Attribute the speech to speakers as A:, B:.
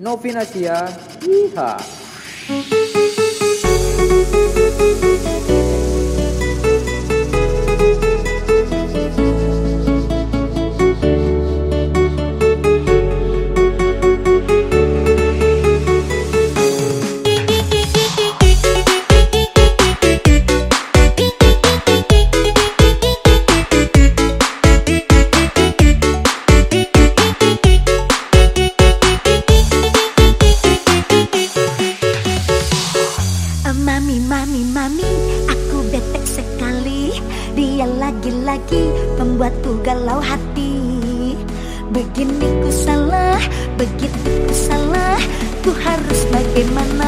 A: Novinasia, Iha.
B: Mami, lagi-lagi membuatku galau hati. Begini ku salah, begitu ku salah Ku harus bagaimana